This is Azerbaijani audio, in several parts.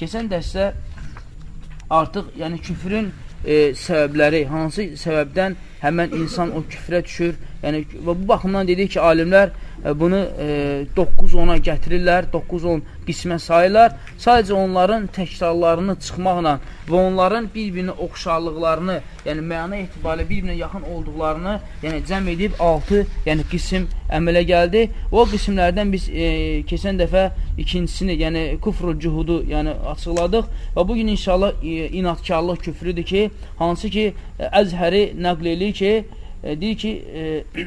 keçən dəstə artıq yəni küfrün e, səbəbləri, hansı səbəbdən həmən insan o küfrə düşür. Yəni və bu baxımdan dedik ki, alimlər e, bunu e, 9-10-a gətirirlər, 9-10 qismə sayırlar. Sadəcə onların təkrarlarını çıxmaqla və onların bir-birinə oxşarlıqlarını, yəni məna etibarilə bir-birinə yaxın olduqlarını, yəni cəm edib 6 yəni qism əmələ gəldi. O qismlərdən biz e, keçən dəfə ikincisini, yəni kufru cuhudu, yəni açıqladıq və bu gün inşallah e, inatkarlıq küfrüdür ki, hansı ki Əzhəri nəql eləyir ki, e, deyir ki, e,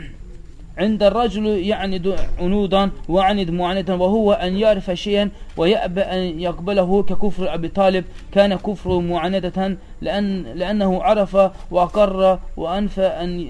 عند الرجل يعند عنودا وعند معاندة وهو أن يعرف شيئا ويأبى أن يقبله ككفر أبي طالب كان كفر معاندة لأن لأنه عرف وأقر وأنفى أن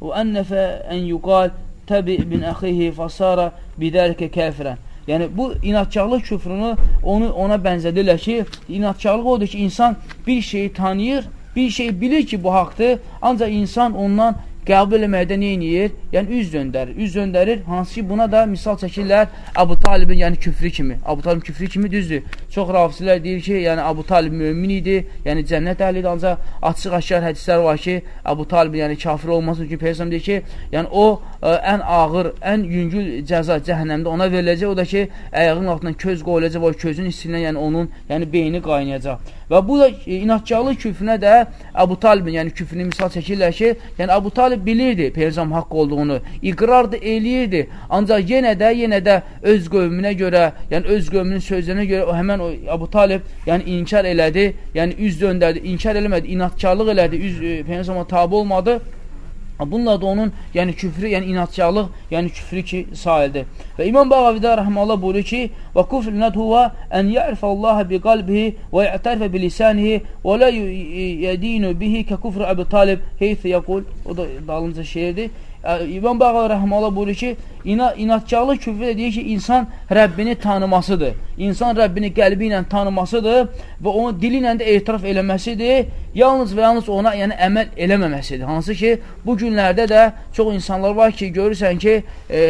وأنف أن يقال تبع bin əxihi fasara bidəlikə kafirən. Yəni bu inatkarlıq küfrünü onu ona bənzədirlər ki, inatkarlıq odur ki, insan bir şeyi tanıyır, bir şey bilir ki, bu haqdır, ancaq insan ondan qəbul eləməkdə edir? Yəni, üz döndərir. Üz döndərir, hansı ki, buna da misal çəkirlər Əbu Talibin, yəni küfrü kimi. Əbu Talibin küfrü kimi düzdür. Çox rafisilər deyir ki, yəni Əbu Talib mümin idi, yəni cənnət əhlidir, ancaq açıq aşkar hədislər var ki, Əbu Talib yəni kafir olmasın ki, Peyyəsəm deyir ki, yəni o ə, ən ağır, ən yüngül cəza cəhənnəmdə ona veriləcək, o da ki, əyağın altından köz qoyulacaq, o közün istindən, yəni onun yəni beyni qaynayacaq. Və bu da inatkarlıq küfrünə də Əbu Talibin, yəni küfrünü misal çəkirlər ki, yəni Əbu Talib bilirdi Peyğəmbər haqq olduğunu, iqrar da eləyirdi. Ancaq yenə də, yenə də öz qövmünə görə, yəni öz qövmünün sözlərinə görə o həmən o Əbu Talib yəni inkar elədi, yəni üz döndərdi, inkar eləmədi, inatkarlıq elədi, üz e, Peyğəmbərə tabe olmadı. Bununla da onun yəni küfrü, yəni inatçılıq, yəni küfrü ki sayıldı. Və İmam Bağavidə rəhməhullah buyurur ki: "Və kufr nadhuwa an ya'rifa Allah bi qalbihi və ya'tarifa bi lisanihi və la yadinu bihi ka kufr Əbu Talib heyth yaqul." O da dalınca şeirdir. İbn Bağal Rəhmələ buyurur ki, ina, inatkarlıq küfrə deyir ki, insan Rəbbini tanımasıdır. İnsan Rəbbini qəlbi ilə tanımasıdır və onu dili ilə də etiraf eləməsidir. Yalnız və yalnız ona yəni əməl eləməməsidir. Hansı ki, bu günlərdə də çox insanlar var ki, görürsən ki, e,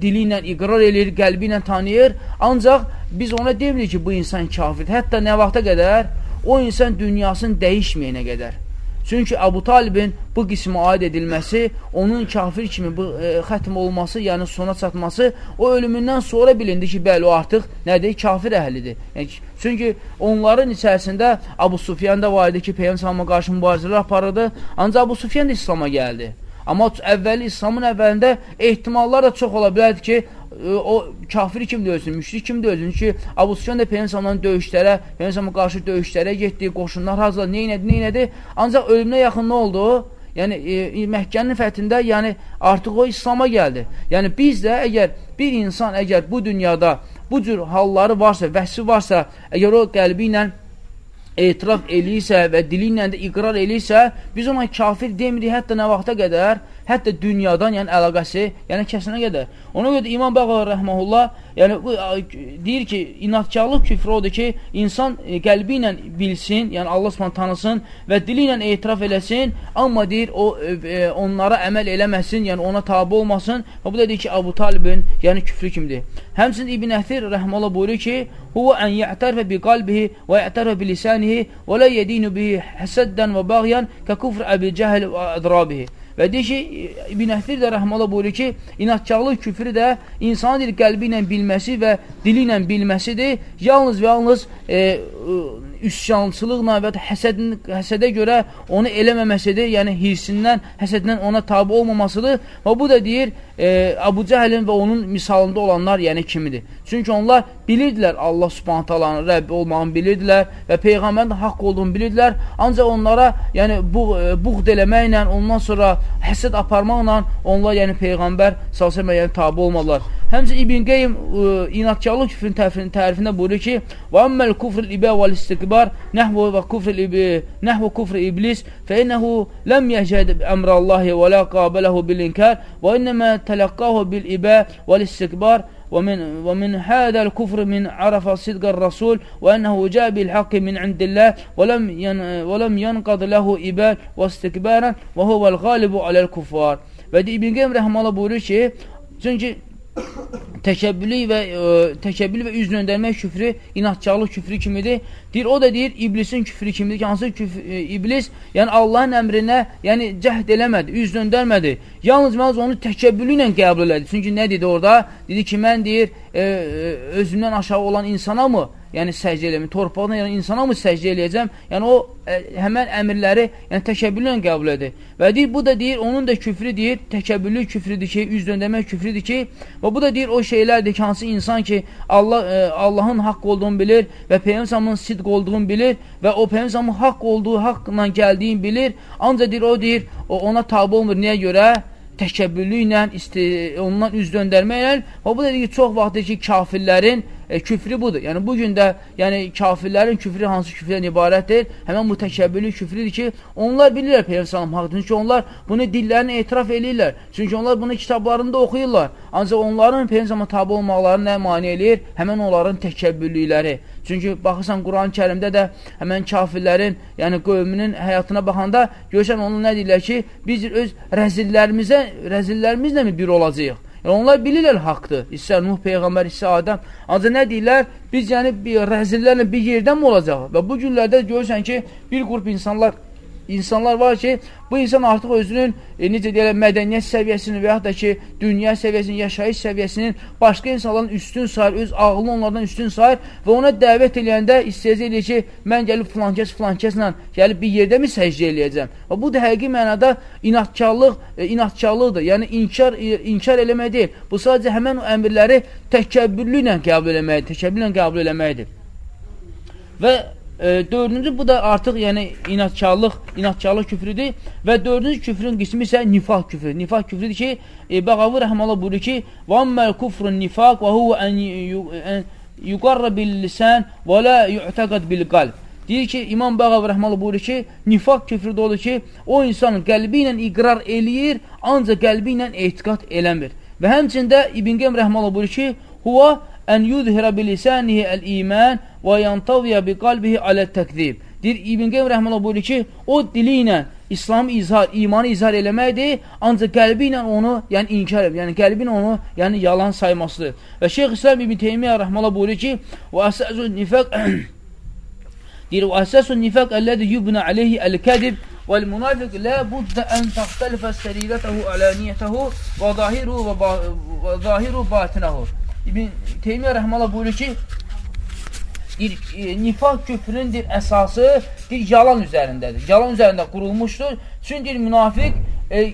dili ilə iqrar eləyir, qəlbi ilə tanıyır. Ancaq biz ona demirik ki, bu insan kafirdir. Hətta nə vaxta qədər? O insan dünyasını dəyişməyənə qədər. Çünki Abu Talibin bu qismə aid edilməsi, onun kafir kimi bu e, xətm olması, yəni sona çatması, o ölümündən sonra bilindi ki, bəli, o artıq nədir? Kafir əhlidir. Yəni, çünki onların içərisində Abu Sufyan da var idi ki, Peyyəm qarşı mübarizələr aparırdı, ancaq Abu Sufyan da İslama gəldi. Amma əvvəli İslamın əvvəlində ehtimallar da çox ola bilərdi ki, o kafir kim döyülsün, müşrik kim döyülsün ki, Abu Sufyan da Peyyəmsamdan döyüşlərə, Peyyəmsamın qarşı döyüşlərə getdi, qoşunlar hazırladı, neynədi, neynədi, ancaq ölümünə yaxın nə oldu? Yəni, e, Məhkənin fəthində, yəni, artıq o İslama gəldi. Yəni, biz də əgər bir insan, əgər bu dünyada bu cür halları varsa, vəhsi varsa, əgər o qəlbi ilə etiraf eləyirsə və dili ilə də iqrar eləyirsə, biz ona kafir demirik hətta nə vaxta qədər, hətta dünyadan, yəni əlaqəsi, yəni kəsinə qədər. Ona görə də İmam Bəğəl rəhməhullah, yəni deyir ki, inatkarlıq küfrü odur ki, insan e, qəlbi ilə bilsin, yəni Allah Subhanahu tanısın və dili ilə etiraf eləsin, amma deyir o e, e, onlara əməl eləməsin, yəni ona tabe olmasın. Və bu da deyir ki, Abu Talibin, yəni küfrü kimdir? Həmçinin İbn Əthir rəhməhullah buyurur ki, huwa an ya'tarfa bi qalbihi və ya'tarfa bi lisanihi və la yedinu bihi hasaddan və baghyan ka kufr Əbi Cəhl və adrabihi. Və deyir ki, İbn Əhdir də rəhmələ buyurur ki, inatkarlıq küfrü də insanın deyir, qəlbi ilə bilməsi və dili ilə bilməsidir. Yalnız və yalnız e, üsyançılıqla və həsədin, həsədə görə onu eləməməsidir, yəni hirsindən, həsədindən ona tabi olmamasıdır. Və bu da deyir, e, Abu Cəhlin və onun misalında olanlar yəni kimidir. Çünki onlar bilirdilər Allah subhanət alanın Rəbbi olmağını bilirdilər və Peyğəmbərin haqq olduğunu bilirdilər. Ancaq onlara yəni, bu, e, buğd eləməklə, ondan sonra həsəd aparmaqla onlar yəni Peyğəmbər salsəmə yəni tabi olmadılar. Həmcə İbn Qeym e, inatkarlıq küfrün tərifində, tərifində buyurur ki, Və əmməl kufr ibə vəl istiqbar nəhvə və kufr nəhvə kufr iblis fə innəhu ləm yəhcəd əmrallahi və lə qabələhu bil inkar və innəmə تلقاه بالإباء والاستكبار ومن, ومن هذا الكفر من عرف صدق الرسول وأنه جاء بالحق من عند الله ولم ين ولم ينقض له إباء واستكبارا وهو الغالب على الكفار Və İbn Qeym rəhmələ buyurur ki, çünki təkəbbülü və ə, təkəbbül və üz döndərmək küfrü inatçılıq küfrü kimidir. Deyir, o da deyir iblisin küfrü kimidir ki, hansı küfr, ə, iblis, yəni Allahın əmrinə, yəni cəhd eləmədi, üz döndərmədi. Yalnız məhz onu təkəbbülü ilə qəbul elədi. Çünki nə dedi orada? Dedi ki, mən deyir, ə, özümdən aşağı olan insana mı yəni səcdə eləmir. Torpaqdan yəni insana mı səcdə eləyəcəm? Yəni o ə, həmən əmrləri yəni təkəbbürlə qəbul edir. Və deyir bu da deyir onun da küfrü deyir, təkəbbürlü küfrüdür ki, üz döndərmək küfrüdür ki, və bu da deyir o şeylərdir ki, hansı insan ki Allah ə, Allahın haqq olduğunu bilir və Peyğəmbərin sidq olduğunu bilir və o Peyğəmbərin haqq olduğu haqqla gəldiyini bilir. Ancaq deyir o deyir, o ona tabe olmur. Niyə görə? təkəbbürlü ilə, ondan üz döndərməklə və bu da deyir çox vaxtdır ki, kafirlərin e, küfrü budur. Yəni, bugün də yəni, kafirlərin küfrü hansı küfrdən ibarətdir? Həmən bu təkəbbürlü küfrüdür ki, onlar bilirlər Peyğəmbər sallam haqdır. Çünki onlar bunu dillərini etiraf eləyirlər. Çünki onlar bunu kitablarında oxuyurlar. Ancaq onların Peyğəmbərə tabi olmaqları nə mani eləyir? Həmən onların təkəbbürlükləri. Çünki baxırsan Quran-ı Kərimdə də həmən kafirlərin, yəni qövmünün həyatına baxanda görsən onu nə deyirlər ki, biz öz rəzillərimizə, rəzillərimizlə mi bir olacağıq? Yəni, onlar bilirlər haqdır. İstər Nuh Peyğəmbər, istər Adəm. Ancaq nə deyirlər? Biz yəni rəzillərlə bir yerdən mi olacaq? Və bu günlərdə görürsən ki, bir qrup insanlar insanlar var ki, bu insan artıq özünün e, necə deyirlər, mədəniyyət səviyyəsini və yaxud da ki, dünya səviyyəsinin, yaşayış səviyyəsinin başqa insanların üstün sayır, öz ağlını onlardan üstün sayır və ona dəvət eləyəndə istəyəcək eləyir ki, mən gəlib filankəs filankəslə gəlib bir yerdə mi səcdə eləyəcəm? Və bu da həqiqi mənada inatkarlıq, e, inatkarlıqdır. Yəni inkar, e, inkar eləmək deyil. Bu sadəcə həmən o əmrləri təkəbbürlü ilə qəbul eləməkdir, təkəbbürlə qəbul eləməkdir. Və E, dördüncü bu da artıq yəni inatkarlıq, inatkarlıq küfrüdür və dördüncü küfrün qismi isə nifaq küfrü. Nifaq küfrüdür ki, e, Bəğavi rəhməllah buyurur ki, "Və ammel kufrun nifaq və huwa an yuqarra bil lisan və la yu'taqad bil qalb." Deyir ki, İmam Bəğavi rəhməllah buyurur ki, nifaq küfrü də odur ki, o insan qəlbi ilə iqrar eləyir, ancaq qəlbi ilə etiqad eləmir. Və həmçində İbn Qəm rəhməllah buyurur ki, "Huwa ən yudhira bilisanihi əl-iman və yantaviya bi qalbihi alə-təkzib. Deyir, İbn Qeym Rəhmələ buyurur ki, o dili ilə İslamı izhar, imanı izhar eləməkdir, ancaq qəlbi ilə onu, yəni inkar edir, yəni qəlbin onu, yəni yalan saymasıdır. Və Şeyx İslam İbn Teymiyyə Rəhmələ buyurur ki, və əsəsun nifəq deyir, və əsəsun nifəq əllədi yubna aleyhi əl-kədib والمنافق لا بد أن تختلف سريرته علانيته وظاهره وظاهره باطنه İbn Teymiyyə rəhməllah buyurur ki, bir e, nifaq küfrünün əsası bir yalan üzərindədir. Yalan üzərində qurulmuşdur. Çünki münafiq e,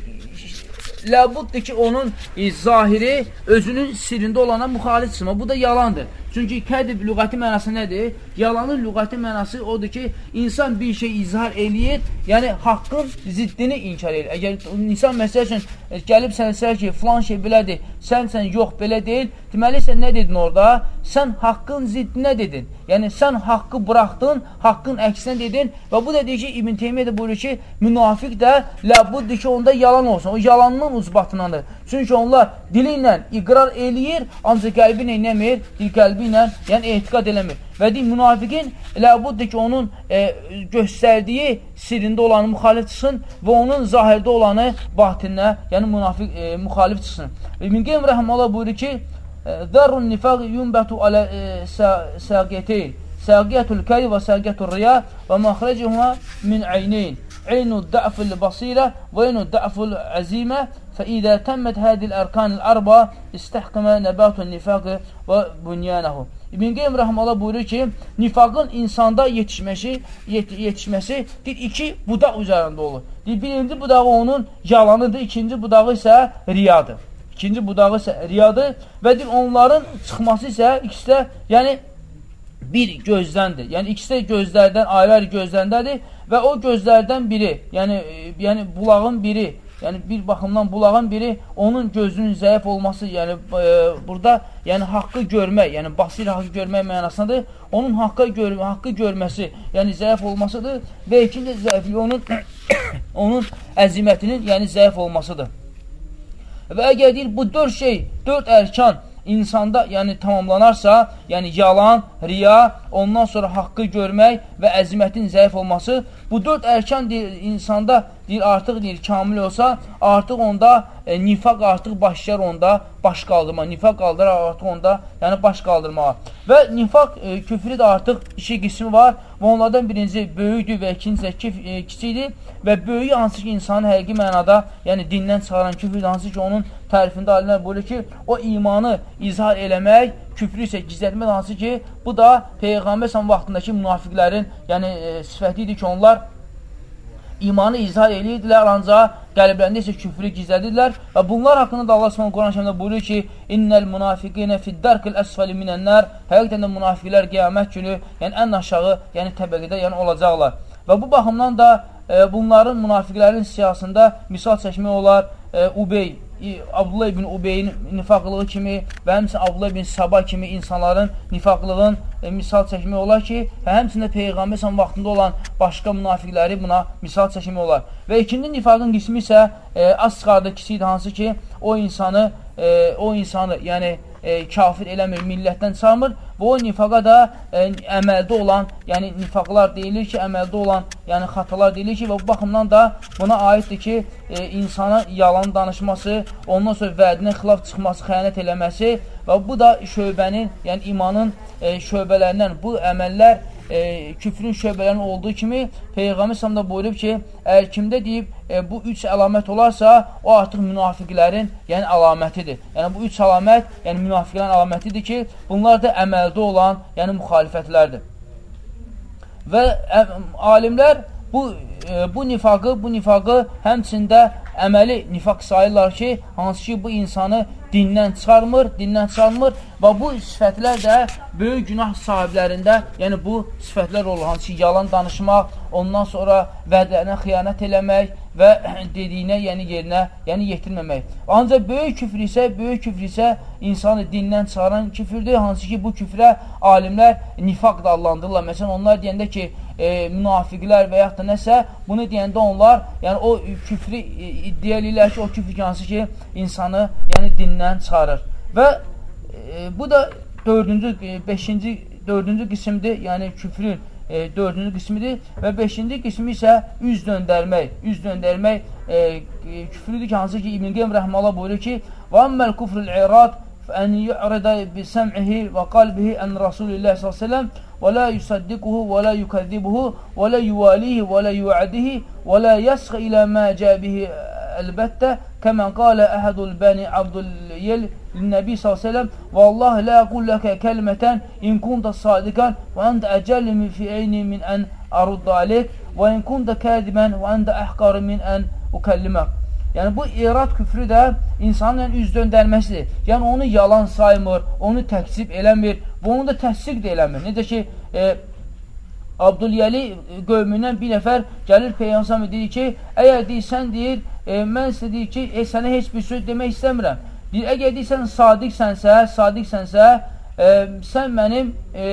ləbuddur ki, onun e, zahiri özünün sirrində olana müxalif çıxma. Bu da yalandır. Çünki kədib lüğəti mənası nədir? Yalanın lüğəti mənası odur ki, insan bir şey izhar eləyir, yəni haqqın ziddini inkar eləyir. Əgər insan məsəl üçün e, gəlib sənə sər ki, filan şey belədir, sən sən yox, belə deyil, deməli sən nə dedin orada? Sən haqqın ziddinə dedin. Yəni sən haqqı buraxdın, haqqın əksinə dedin və bu da deyir ki, İbn Teymiyyə də buyurur ki, münafiq də ləbuddur ki, onda yalan olsun. O yalanın uzbatınandır. Çünki onlar dili ilə iqrar eləyir, ancaq qəlbi ilə nəmir? Dil qəlbi qəlbi ilə, yəni etiqad eləmir. Və deyil, münafiqin ləbuddur ki, onun e, göstərdiyi sirrində olanı müxalif çıxsın və onun zahirdə olanı batininə, yəni münafiq e, müxalif çıxsın. İbn Qeym Rəhmələ buyurur ki, Zərrun nifaq yunbətu alə səqiyyəteyn. Səqiyyətul kəy və səqiyyətul riya və məxrəcihuma min əyneyn. Eynu də'fül basirə və eynu də'fül əzimə فإذا تمت هذه الأركان الأربعة استحكم نبات النifaq və bunyanəhu. İbn Qeym rəhməhullah buyurur ki, nifaqın insanda yetişməsi, yet yetişməsi bir iki budaq üzərində olur. Birinci budağı onun yalanıdır, ikinci budağı isə riyadır. İkinci budağı isə riyadır və deyir, onların çıxması isə ikisi də, yəni bir gözdəndir. Yəni ikisi də gözlərdən, ayrı-ayrı gözləndədir və o gözlərdən biri, yəni yəni bulağın biri yəni bir baxımdan bulağın biri onun gözünün zəif olması, yəni e, burada yəni haqqı görmək, yəni basir haqqı görmək mənasındadır. Onun haqqı, gör haqqı görməsi, yəni zəif olmasıdır və ikinci zəifliyi onun onun əzimətinin, yəni zəif olmasıdır. Və əgər deyir, bu dörd şey, dörd ərkan insanda yəni tamamlanarsa, yəni yalan, riya, ondan sonra haqqı görmək və əzimətin zəif olması, bu dörd ərkan insanda deyir, artıq deyir, kamil olsa, artıq onda e, nifaq artıq başlar onda baş qaldırma. Nifaq qaldırar artıq onda, yəni baş qaldırmağa. Və nifaq e, küfrü də artıq iki qismi var və onlardan birinci böyükdür və ikinci də e, kiçikdir və böyük hansı ki, insanın həqiqi mənada, yəni dindən çıxaran küfrdir, hansı ki, onun tərifində alimlər buyurur ki, o imanı izhar eləmək, küfrü isə gizlətmək hansı ki, bu da Peyğəmbər vaxtındakı münafiqlərin yəni, e, sifəti idi ki, onlar imanı izhar eləyirdilər, ancaq qəlblərində isə küfrü gizlədirlər və bunlar haqqında da Allah Subhanahu Quran şərində buyurur ki: "İnnel munafiqina fid-darkil asfali minan-nar." Həqiqətən də münafiqlər qiyamət günü, yəni ən aşağı, yəni təbəqədə, yəni olacaqlar. Və bu baxımdan da e, bunların münafiqlərin siyasında misal çəkmək olar e, Ubey Abdullah ibn Ubeyin nifaqlığı kimi və həmçinin Abdullah ibn Sabah kimi insanların nifaqlığın e, misal çəkmək olar ki, və həmçində Peyğəmbər sən vaxtında olan başqa münafiqləri buna misal çəkmək olar. Və ikinci nifaqın qismi isə e, az çıxarda kiçikdir, hansı ki, o insanı, e, o insanı, yəni e, kafir eləmir, millətdən çalmır və o nifaqa da e, əməldə olan, yəni nifaqlar deyilir ki, əməldə olan, yəni xatalar deyilir ki, və bu baxımdan da buna aiddir ki, e, insana yalan danışması, ondan sonra vədinə xilaf çıxması, xəyanət eləməsi və bu da şöbənin, yəni imanın e, şöbələrindən. Bu əməllər e, küfrün şöbələrinin olduğu kimi Peyğəmbər sallallahu buyurub ki, əgər kimdə deyib e, bu üç əlamət olarsa, o artıq münafiqlərin, yəni əlamətidir. Yəni bu üç əlamət, yəni münafiqlərin əlamətidir ki, bunlar da əməldə olan, yəni müxalifətlərdir. Və ə, alimlər bu e, bu nifaqı, bu nifaqı həmçində əməli nifaq sayırlar ki, hansı ki bu insanı dindən çıxarmır, dindən çıxarmır və bu sifətlər də böyük günah sahiblərində, yəni bu sifətlər olur, hansı ki, yalan danışmaq, ondan sonra vədlərinə xiyanət eləmək və dediyinə, yəni yerinə, yəni yetirməmək. Ancaq böyük küfr isə, böyük küfr isə insanı dindən çıxaran küfürdür, hansı ki, bu küfrə alimlər nifaq da adlandırırlar. Məsələn, onlar deyəndə ki, e, münafiqlər və yaxud da nəsə, bunu deyəndə onlar, yəni o küfrü iddia edirlər ki, o küfr hansı ki, insanı, yəni dindən çıxarır. Və e, bu da dördüncü, e, beşinci, dördüncü qismdir, yəni küfrün e, dördüncü qismidir və beşinci qismi isə üz döndərmək. Üz döndərmək e, e küfrüdür ki, hansı ki, İbn Qeym Rəhmələ buyurur ki, və əmməl kufrül irad fən yu'rida bi səm'ihi və qalbihi ən Rasulillah s.ə.v və la yusaddiquhu və la yukəzibuhu və la yuvalihi və la yu'adihi və la yasğı ilə mə cəbihi əlbəttə kəmən qalə əhədul bəni Abdul Yel Nəbi s.ə.v Vallahi lə qulləkə kəlmətən in kunda sadiqan və əndə əcəlli min fiəyni min ən arudda aleyk və in kunda kədibən və əndə əhqarı min ən ukəllimək. Yəni, bu irad küfrü də insanın yəni üz döndərməsidir. Yəni, onu yalan saymır, onu təksib eləmir və onu da təsdiq də eləmir. Necə ki, e, Abdülyəli qövmündən bir nəfər gəlir Peyyamsam deyir ki, əgər deyir, sən deyir, e, mən sizə deyir ki, e, sənə heç bir söz demək istəmirəm. Deyir, əgər deyirsən sadiqsənsə, sadiqsənsə, e, sən mənim e,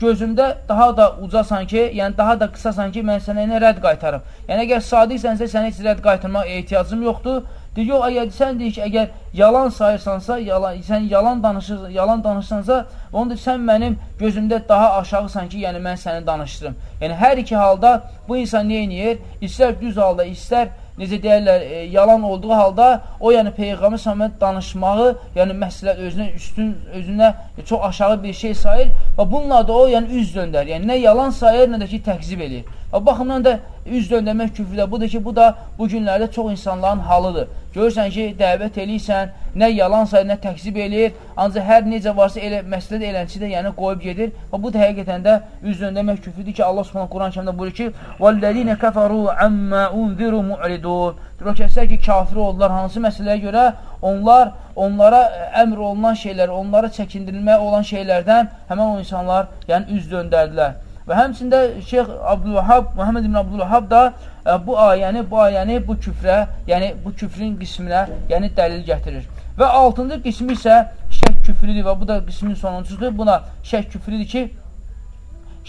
gözümdə daha da ucasan ki, yəni daha da qısasan ki, mən sənə nə rədd qaytarım. Yəni, əgər sadiqsənsə, sənə heç rədd qaytarmaq ehtiyacım yoxdur. Deyir, yox, əgər sən deyir ki, əgər yalan sayırsansa, yalan, sən yalan, danışır, yalan danışsansa, onda sən mənim gözümdə daha aşağısan ki, yəni mən səni danışdırım. Yəni, hər iki halda bu insan nə edir? İstər düz halda, istər necə deyərlər, e, yalan olduğu halda o, yəni Peyğəmbər sallallahu danışmağı, yəni məsləhət özünə üstün, özünə çox aşağı bir şey sayır və bununla da o, yəni üz döndər. Yəni nə yalan sayır, nə də ki təkzib eləyir. Və baxımdan da üz döndərmək küfrdə budur ki, bu da bu günlərdə çox insanların halıdır. Görürsən ki, dəvət eləyirsən, nə yalan sayır, nə təkzib eləyir, ancaq hər necə varsa elə, məsələdə elənçi də yəni qoyub gedir. Və bu da həqiqətən də üz döndərmək küfrüdür ki, Allah Subhanahu Quran kəmdə buyurur ki: "Vəllezine kafaru amma unziru mu'ridun." O kəslər ki, kafir oldular hansı məsələyə görə, onlar onlara əmr olunan şeylər, onlara çəkindirilmək olan şeylərdən həmən o insanlar yəni üz döndərdilər. Və həmçində Şeyx Abdülvahab, Muhammed ibn Abdülvahab da ə, bu ayəni, bu ayəni bu küfrə, yəni bu küfrin qisminə, yəni dəlil gətirir. Və altıncı qismi isə şək küfrüdür və bu da qismin sonuncusudur. Buna şək küfrüdür ki,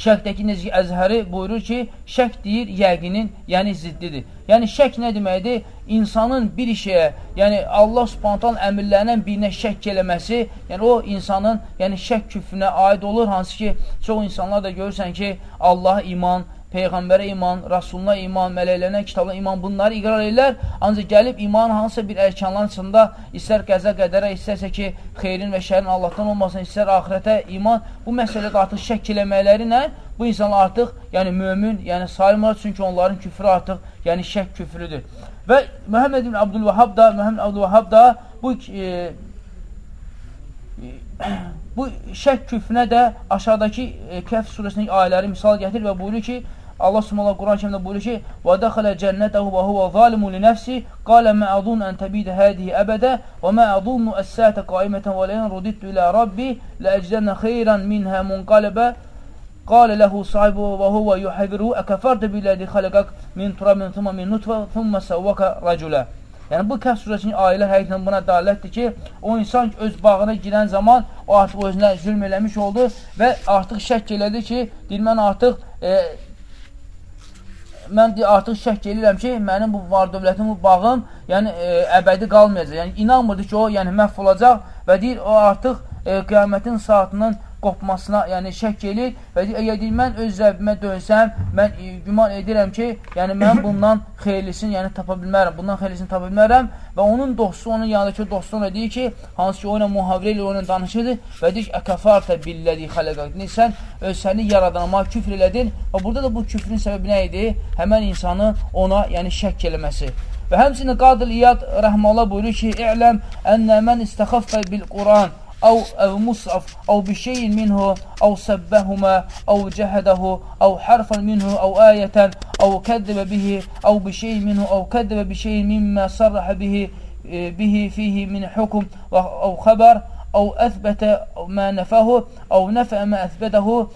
Şəkdəki necə əzhəri buyurur ki, şək deyir yəqinin, yəni ziddidir. Yəni, şək nə deməkdir? İnsanın bir şeyə, yəni Allah spontan əmirlərindən birinə şək eləməsi, yəni o insanın yəni şək küfrünə aid olur, hansı ki, çox insanlar da görürsən ki, Allah iman Peyğəmbərə iman, Rasuluna iman, mələklərinə, kitabına iman, bunları iqrar edirlər. Ancaq gəlib iman hansısa bir ərkanların içində, istər qəzə qədərə, istərsə ki, xeyrin və şərin Allahdan olmasın, istər ahirətə iman, bu məsələdə artıq şək eləməkləri ilə bu insanlar artıq, yəni mömin, yəni saymır, çünki onların küfrü artıq, yəni şək küfrüdür. Və Məhəmməd ibn Abdülvahab da, Məhəmməd Abdülvahab da bu e, bu şək küfrünə də aşağıdakı e, Kəhf surəsindəki ayələri misal gətirir və buyurur ki, Allah Subhanahu Quran kərimdə buyurur ki: "Və dəxələ cənnətəhu və huve zalimun li nəfsi, qala ma azun an tabida hadihi abada və ma azunnu as-saata qa'imatan və lan rudittu ila rabbi la ajdanna khayran minha munqalaba." Qala lahu sahibu və huve yuhadiru akafarta billazi xalaqak min turabin thumma min nutfa thumma sawwaka racula. Yəni, bu Kəhv surəsinin ayələr həqiqətən buna dalətdir ki, o insan öz bağına girən zaman o artıq özünə zülm eləmiş oldu və artıq şək elədi ki, deyil, mən artıq e, mən artıq şək eləyirəm ki, mənim bu var dövlətim, bu bağım, yəni e, əbədi qalmayacaq. Yəni inanmırdı ki, o yəni məhv olacaq və deyir, o artıq e, qiyamətin saatının qopmasına, yəni şək eləyir və deyir, əgər deyir, mən öz Rəbbimə dönsəm, mən e, güman edirəm ki, yəni mən bundan xeyirlisini yəni tapa bilmərəm, bundan xeyirlisini tapa bilmərəm və onun dostu, onun yanındakı dostu ona deyir ki, hansı ki, o ilə muhavirə ilə onun danışırdı və deyir ki, əkəfartə billədi xaləqaq. Sən öz səni yaradanama küfr elədin və burada da bu küfrün səbəbi nə idi? Həmən insanı ona, yəni şək eləməsi. Və həmçinin Qadıl İyad rəhməllah buyurur ki, İ'ləm ənnə mən istəxaffə bil Quran أو أو مصحف أو بشيء منه أو سبهما أو جهده أو حرفا منه أو آية أو كذب به أو بشيء منه أو كذب بشيء مما صرح به به فيه من حكم أو خبر أو أثبت ما نفاه أو نفى ما أثبته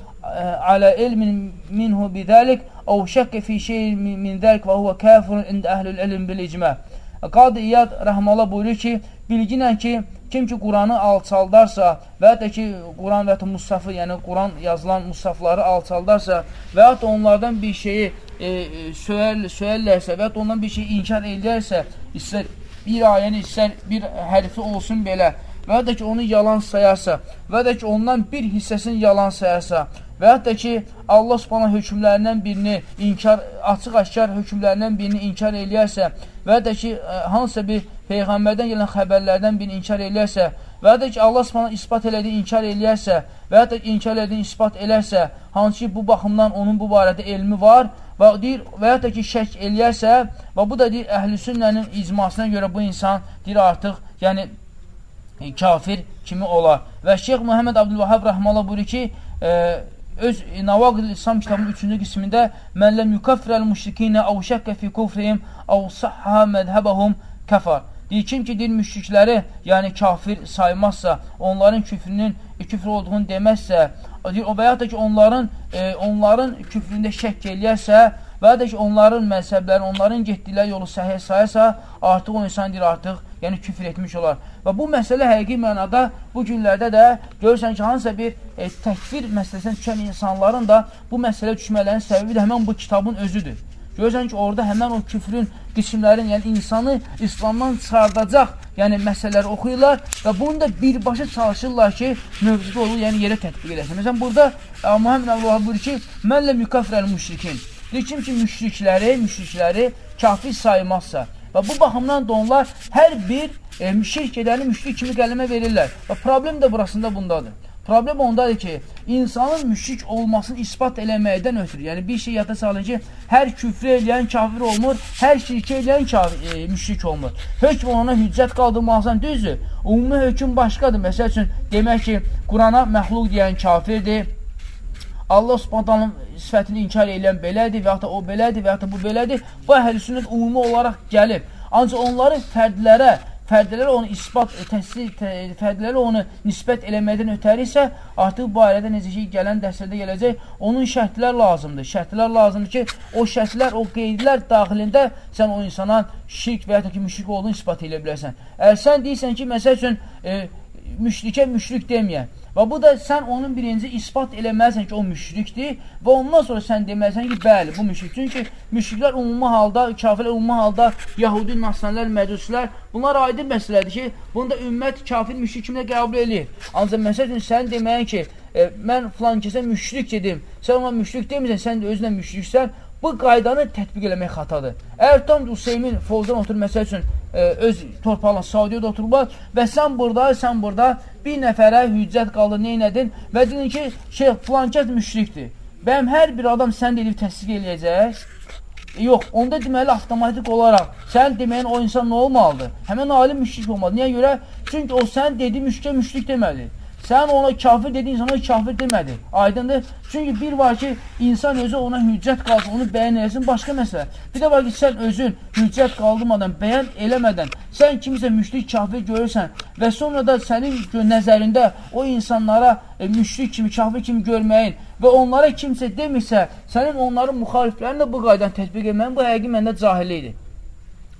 على علم منه بذلك أو شك في شيء من ذلك وهو كافر عند أهل العلم بالإجماع. Qadı İyad rəhmələ buyurur ki, bilginlə ki, Kim ki Quranı alçaldarsa və hətta ki Quran və ya Mustafı, yəni Quran yazılan Mustafları alçaldarsa və hətta onlardan bir şeyi e, söyər, söyərlərsə və hətta ondan bir şeyi inkar edərsə, istər bir ayəni, istər bir hərfi olsun belə və hətta ki onu yalan sayarsa və hətta ki ondan bir hissəsini yalan sayarsa və hətta ki, Allah subhanahu hökmlərindən birini inkar, açıq-aşkar hökmlərindən birini inkar eləyərsə və hətta ki, e, hansısa bir Peyğəmbərdən gələn xəbərlərdən birini inkar eləyərsə və hətta ki, Allah subhanahu ispat elədiyi inkar eləyərsə və hətta ki, inkar elədiyi ispat elərsə, hansı ki, bu baxımdan onun bu barədə elmi var və deyir, və hətta ki, şək eləyərsə və bu da deyir, əhl-i sünnənin icmasına görə bu insan deyir artıq, yəni, e, kafir kimi olar. Və Şeyx Muhammed Abdülvahab Rəhmələ buyurur ki, e, öz Navaqil İslam kitabının 3-cü qismində mən ləm yukaffirəl müşrikinə əv şəkkə fi kufrihim əv sahha mədhəbəhum kəfar. Deyir, kim ki, deyir, müşrikləri, yəni kafir saymazsa, onların küfrünün küfr olduğunu deməzsə, deyir, o və ya da ki, onların, e, onların küfründə şəkk eləyərsə, və ya da ki, onların məzhəbləri, onların getdikləri yolu səhiyyə sayırsa, artıq o insan deyir, artıq yəni küfr etmiş olar. Və bu məsələ həqiqi mənada bu günlərdə də görürsən ki, hansısa bir e, təkfir məsələsinə düşən insanların da bu məsələ düşmələrinin səbəbi də həmən bu kitabın özüdür. Görürsən ki, orada həmən o küfrün qismlərin, yəni insanı İslamdan çıxardacaq, yəni məsələləri oxuyurlar və bunu da birbaşa çalışırlar ki, mövzuda olur, yəni yerə tətbiq edəsin. Məsələn, burada Muhammed Allah buyurur ki, mənlə mükafirəl müşrikin. Deyir, kim ki, müşrikləri, müşrikləri kafir saymazsa, Və bu baxımdan da onlar hər bir e, şirk edəni müşrik kimi qələmə verirlər. Və problem də burasında bundadır. Problem ondadır ki, insanın müşrik olmasını ispat eləməkdən ötürü, yəni bir şey yada salın ki, hər küfrü eləyən kafir olmur, hər şirki eləyən kafir, e, müşrik olmur. Hökm ona hüccət qaldırmalısan, düzdür. Ümumi hökm başqadır. Məsəl üçün, demək ki, Qurana məxluq deyən kafirdir, Allah subhantanın sifətini inkar edən belədir və ya da o belədir və ya da bu belədir. Bu əhl-i sünnət ümumi olaraq gəlib. Ancaq onların fərdlərə, fərdlərə onu ispat, təsir, fərdlərə onu nisbət eləməkdən ötəri isə artıq bu ayrədə necə ki, gələn dərslərdə gələcək, onun şərtlər lazımdır. Şərtlər lazımdır ki, o şərtlər, o qeydlər daxilində sən o insana şirk və ya da ki, müşrik olduğunu ispat edə bilərsən. Əgər sən deyirsən ki, məsəl üçün, e, müşrikə müşrik deməyən, Və bu da sən onun birinci ispat eləməlisən ki, o müşrikdir və ondan sonra sən deməlisən ki, bəli, bu müşrik. Çünki müşriklər ümumi halda, kafirlər ümumi halda, Yahudi, Nasranlər, Məcuslər, bunlar aydın məsələdir ki, bunu da ümmət kafir müşrik kimi qəbul edir. Ancaq məsəl üçün sən deməyin ki, e, mən filan kəsə müşrik dedim, sən ona müşrik demirsən, sən də özünə müşriksən, bu qaydanı tətbiq eləmək xatadır. Əgər tam Hüseymin Fovzan oturur, məsəl üçün, öz torpağına Saudiyada otururlar və sən burada, sən burada bir nəfərə hüccət qaldı, neynədin və dedin ki, şeyh, filan kəs müşrikdir. Bəyəm hər bir adam sən deyilib təsdiq eləyəcək? Yox, onda deməli avtomatik olaraq sən deməyin o insan nə olmalıdır? Həmən alim müşrik olmalı. Niyə görə? Çünki o sən dediyi müşrikə müşrik deməli. Sən ona kafir dediyin insana kafir demədi. Aydındır? Çünki bir var ki, insan özü ona hüccət qalsın, onu bəyan eləsin, başqa məsələ. Bir də var ki, sən özün hüccət qaldırmadan, bəyan eləmədən, sən kimisə müşrik kafir görürsən və sonra da sənin nəzərində o insanlara e, müşrik kimi, kafir kimi görməyin və onlara kimsə demirsə, sənin onların müxaliflərini də bu qaydan tətbiq etməyin, bu həqiqi məndə cahillikdir.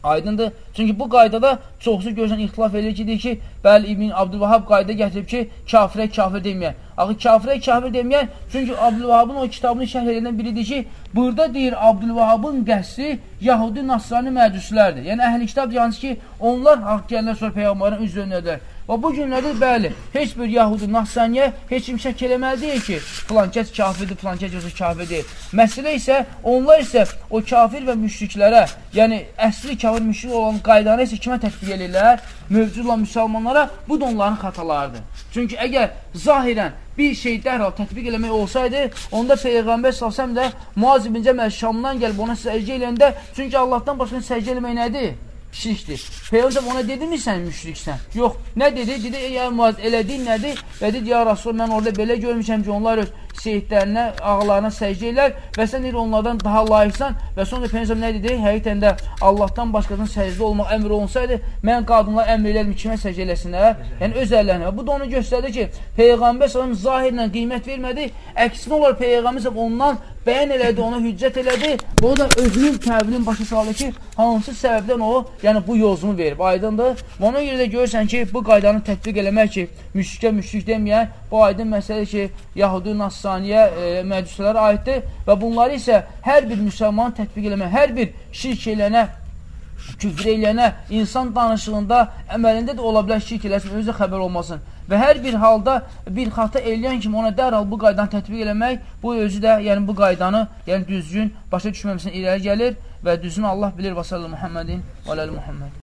Aydındır. Çünki bu qaydada çoxsu görsən ixtilaf edir ki, deyir ki, bəli İbn Abdülvahab qayda gətirib ki, kafirə kafir deməyən. Axı kafirə kafir deməyən, çünki Abdülvahabın o kitabını şərh edən biridir ki, burada deyir Abdülvahabın qəsri Yahudi, Nasrani məcuslərdir. Yəni əhl-i kitab deyəncə ki, onlar haqq gələnlər sonra Peyğəmbərin üz dönədər. Və bu günlərdə bəli, heç bir Yahudi Nasraniyə heç kim şək eləməli deyil ki, filan kəs kafirdir, filan kəs yoxsa kafir deyil. Məsələ isə, onlar isə o kafir və müşriklərə, yəni əsli kafir müşrik olan qaydanı isə kimə tətbiq edirlər? Mövcud olan müsəlmanlara, bu da onların xatalarıdır. Çünki əgər zahirən bir şey dərhal tətbiq eləmək olsaydı, onda Peyğəmbər salsəm də Muaz ibn Cəməl Şamdan gəlib ona səcdə eləyəndə, çünki Allahdan başqa səcdə eləmək nədir? Şirkdir. Peyğəmbər ona dedimi sən müşriksən? Yox. Nə dedi? Dedi, ya Muaz, elədiyin nədir? Və dedi, ya Rasul, mən orada belə görmüşəm ki, onlar öz seyidlərinə, ağlarına səcdə elər və sən deyir, onlardan daha layiqsən və sonra Peyğəmbər nə dedi? Həqiqətən də Allahdan başqasının səcdə olmaq əmri olsaydı, mən qadınlar əmr elərəm kimə səcdə eləsinlər? Yəni öz əllərinə. Bu da onu göstərdi ki, Peyğəmbər sallam zahirlə qiymət vermədi. Əksinə olar Peyğəmbər ondan bəyan elədi, ona hüccət elədi o da özünün təvilin başa saldı ki, hansı səbəbdən o, yəni bu yozumu verib, aydındır. Ona görə də görürsən ki, bu qaydanı tətbiq eləmək ki, müşrikə müşrik deməyən, bu aydın məsələ ki, Yahudi, Nassaniyə, e, məcuslara aiddir və bunları isə hər bir müsəlman tətbiq eləmək, hər bir şirk elənə küfr eləyənə, insan danışığında, əməlində də ola bilər şirk eləsin, özü xəbər olmasın. Və hər bir halda bir xata eləyən kimi ona dərhal bu qaydanı tətbiq eləmək, bu özü də, yəni bu qaydanı, yəni düzgün başa düşməməsindən irəli gəlir və düzünü Allah bilir və sallallahu Muhammedin və aləl Muhammed.